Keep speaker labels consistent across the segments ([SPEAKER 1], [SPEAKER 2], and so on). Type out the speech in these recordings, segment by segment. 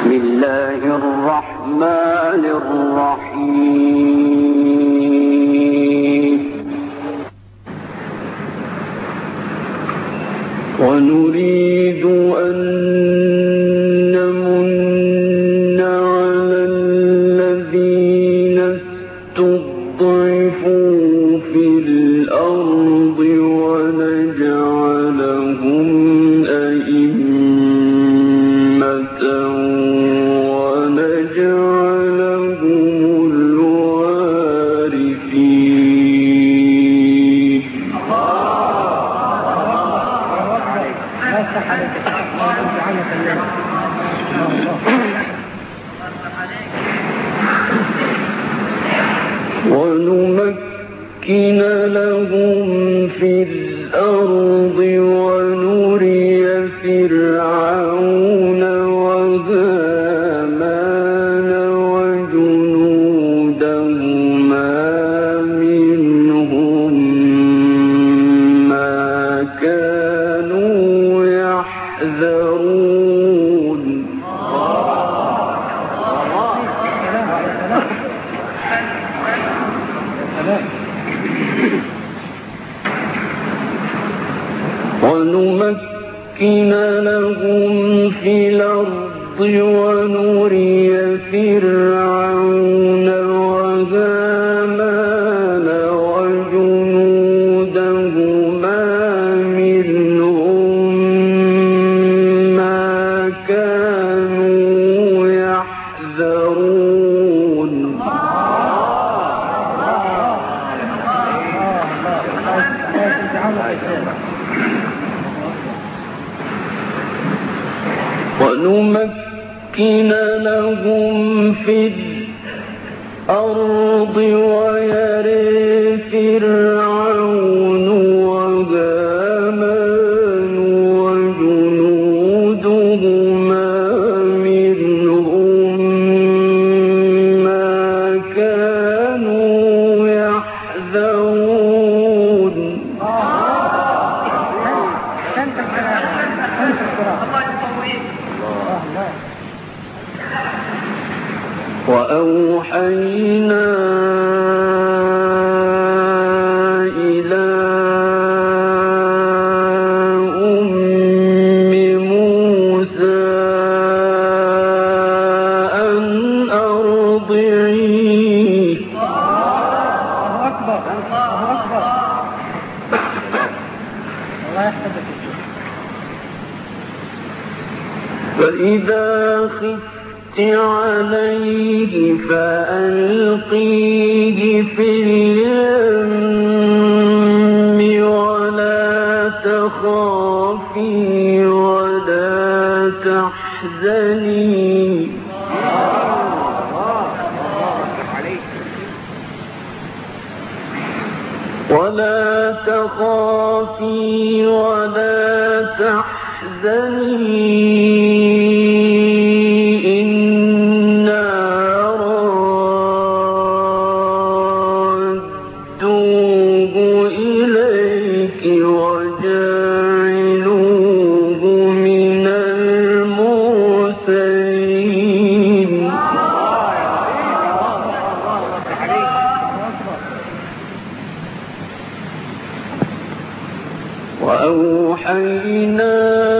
[SPEAKER 1] بسم الله الرحمن الرحيم. ونريد أن فرعون ونمكن لهم في الأرض ويري فرعون وإذا خفت عليه فألقيه في اليم ولا تخافي ولا تحزني ولا تخافي ولا تحزني وأوحينا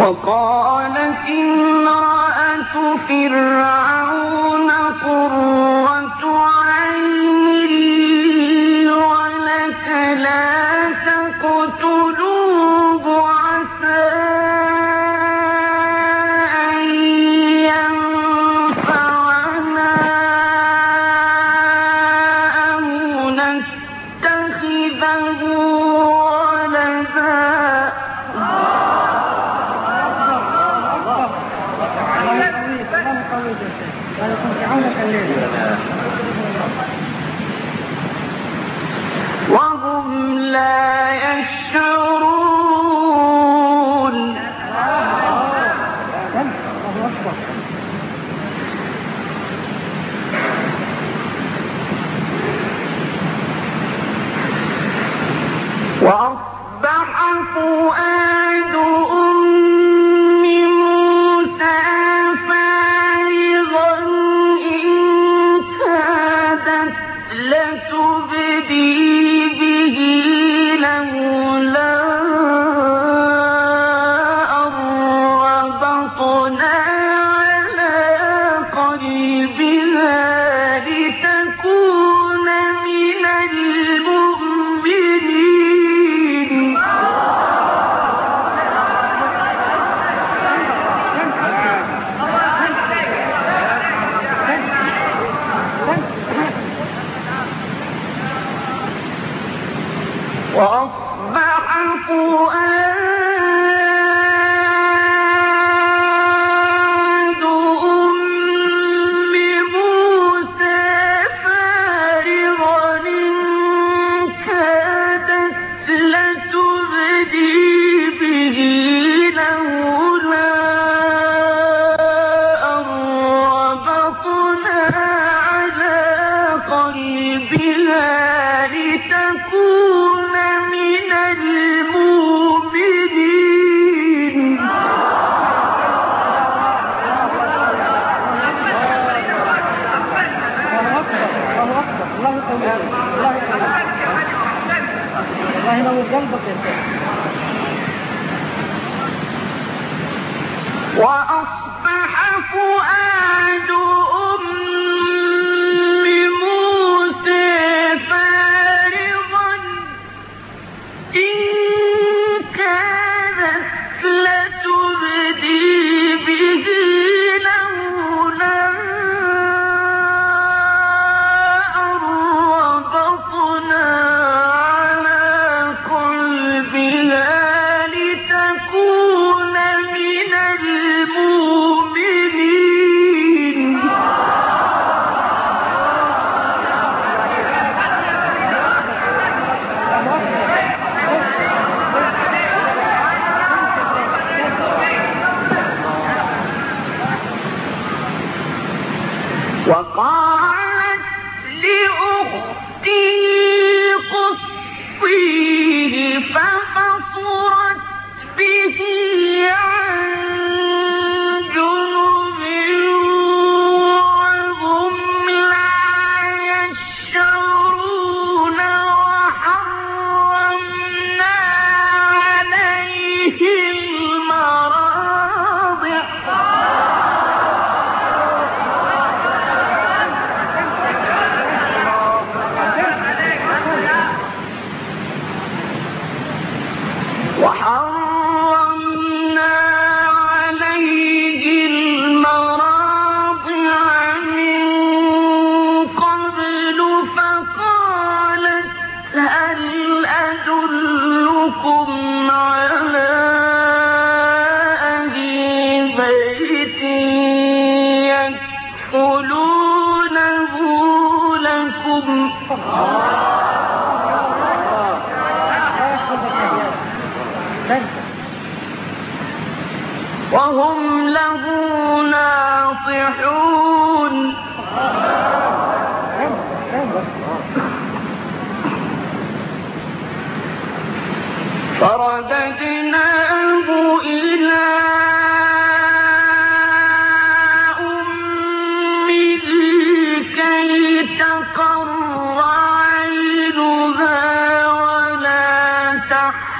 [SPEAKER 1] وقالت امرأة فرعون قرة عين لي ولك لا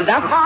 [SPEAKER 2] Madame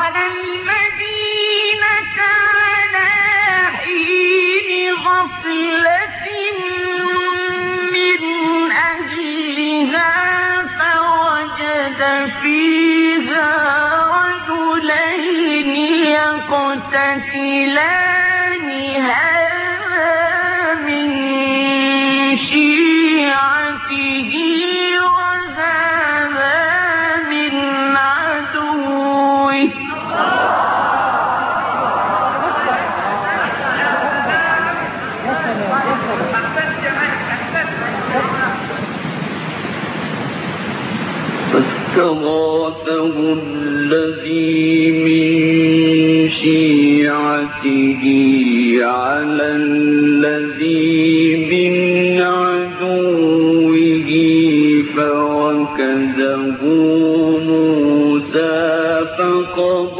[SPEAKER 1] فاستغاثه الذي من شيعته على الذي من عدوه فركزه موسى فقضى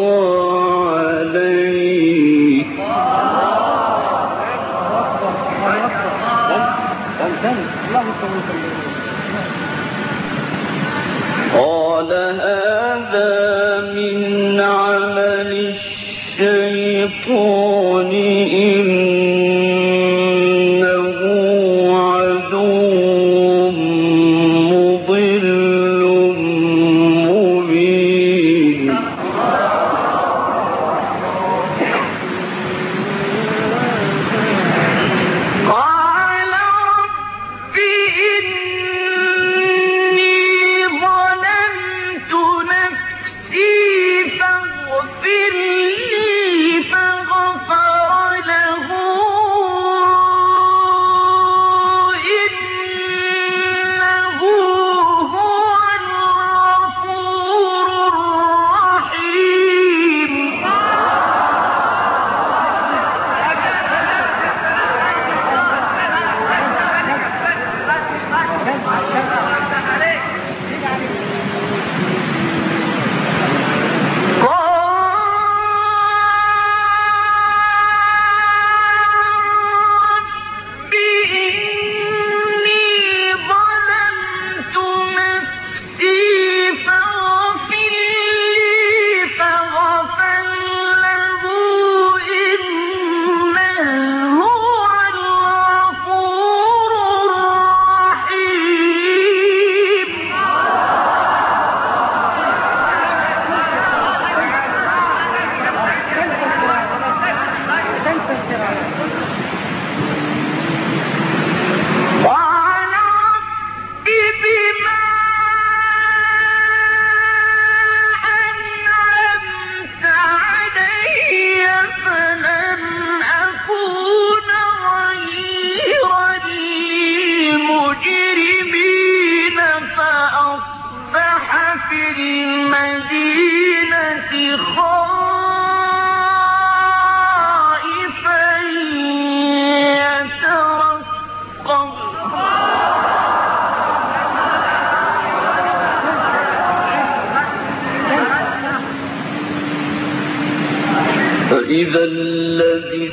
[SPEAKER 1] وإذا الذي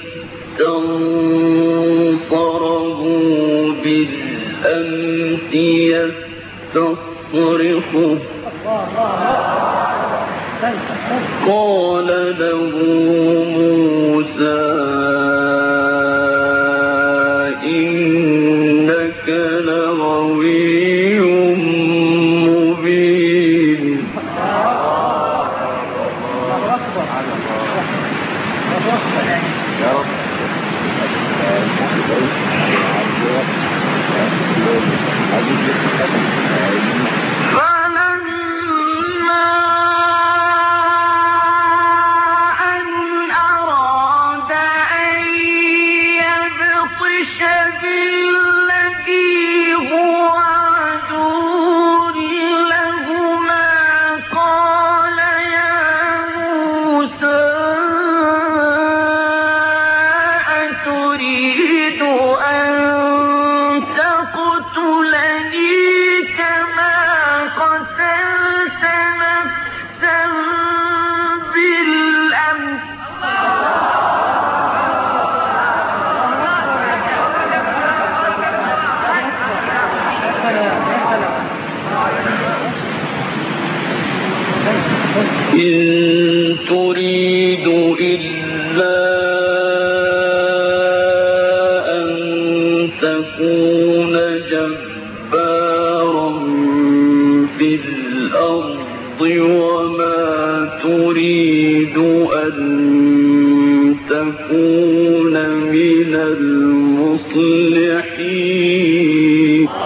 [SPEAKER 1] استنصره بالأمس يستصرخه قال له موسى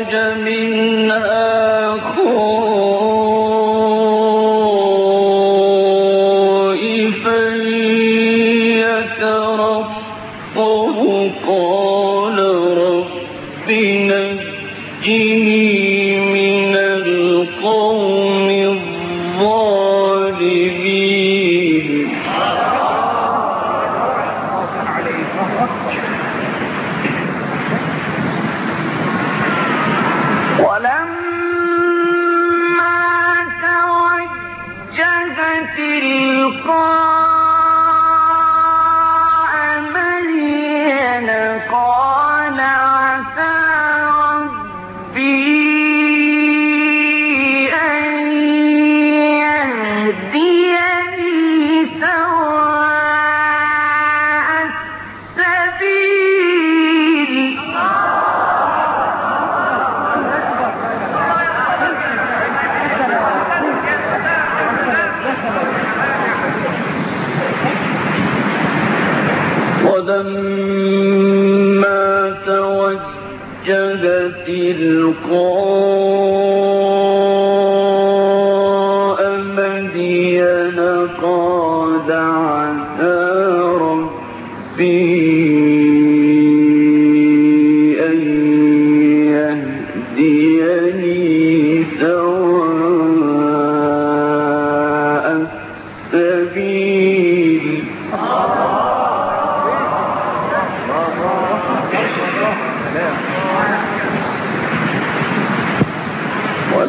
[SPEAKER 1] فخرج منها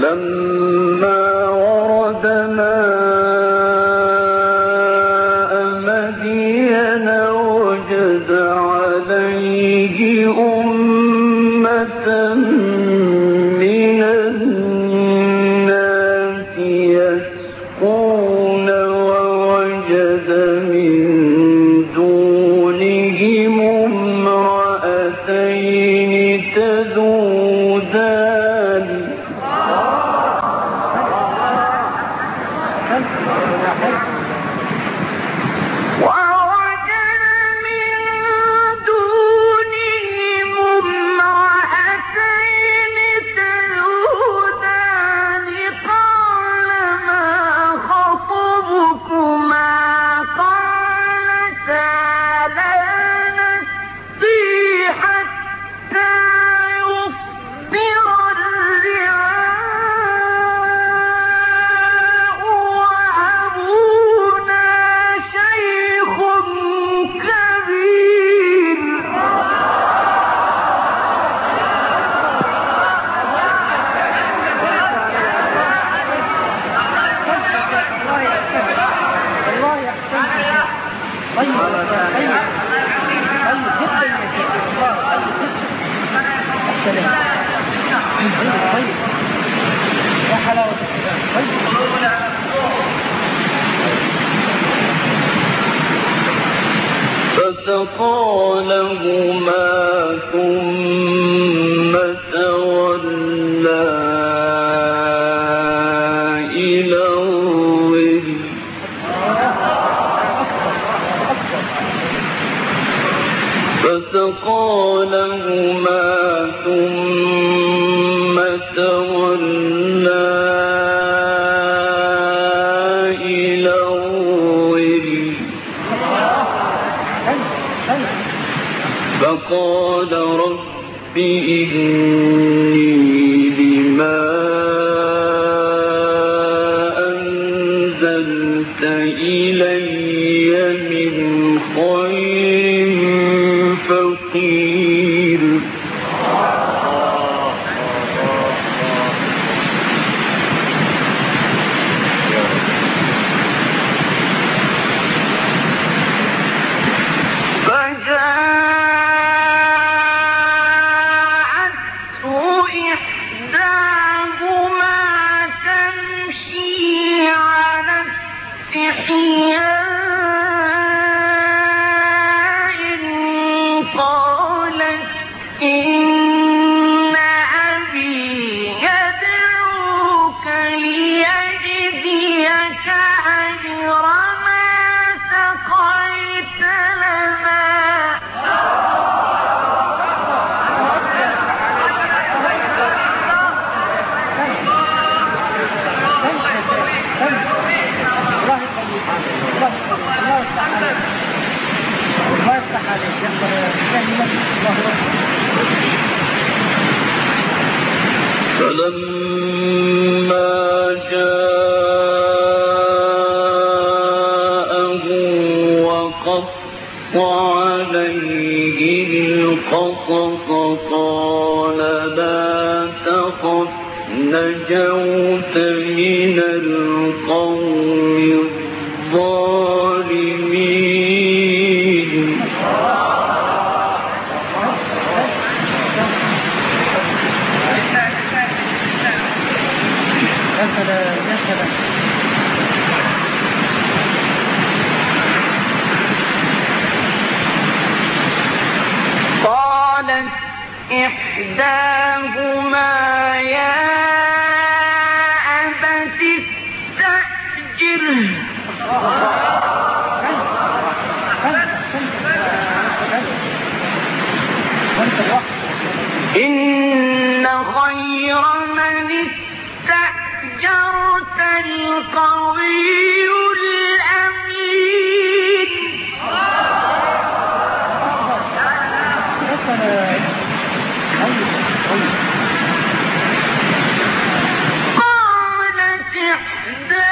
[SPEAKER 3] ولما
[SPEAKER 1] ورد ماء فسقى لهما ثم تولى إلى الظل فقال Yeah.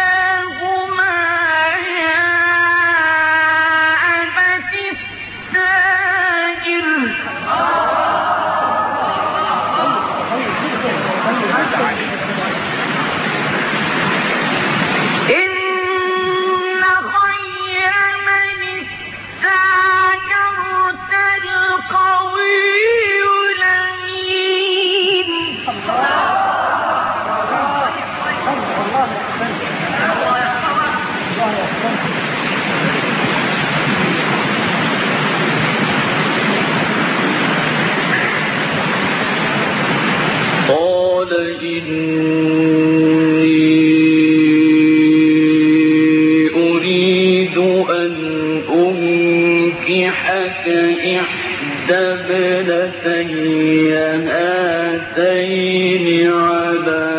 [SPEAKER 1] على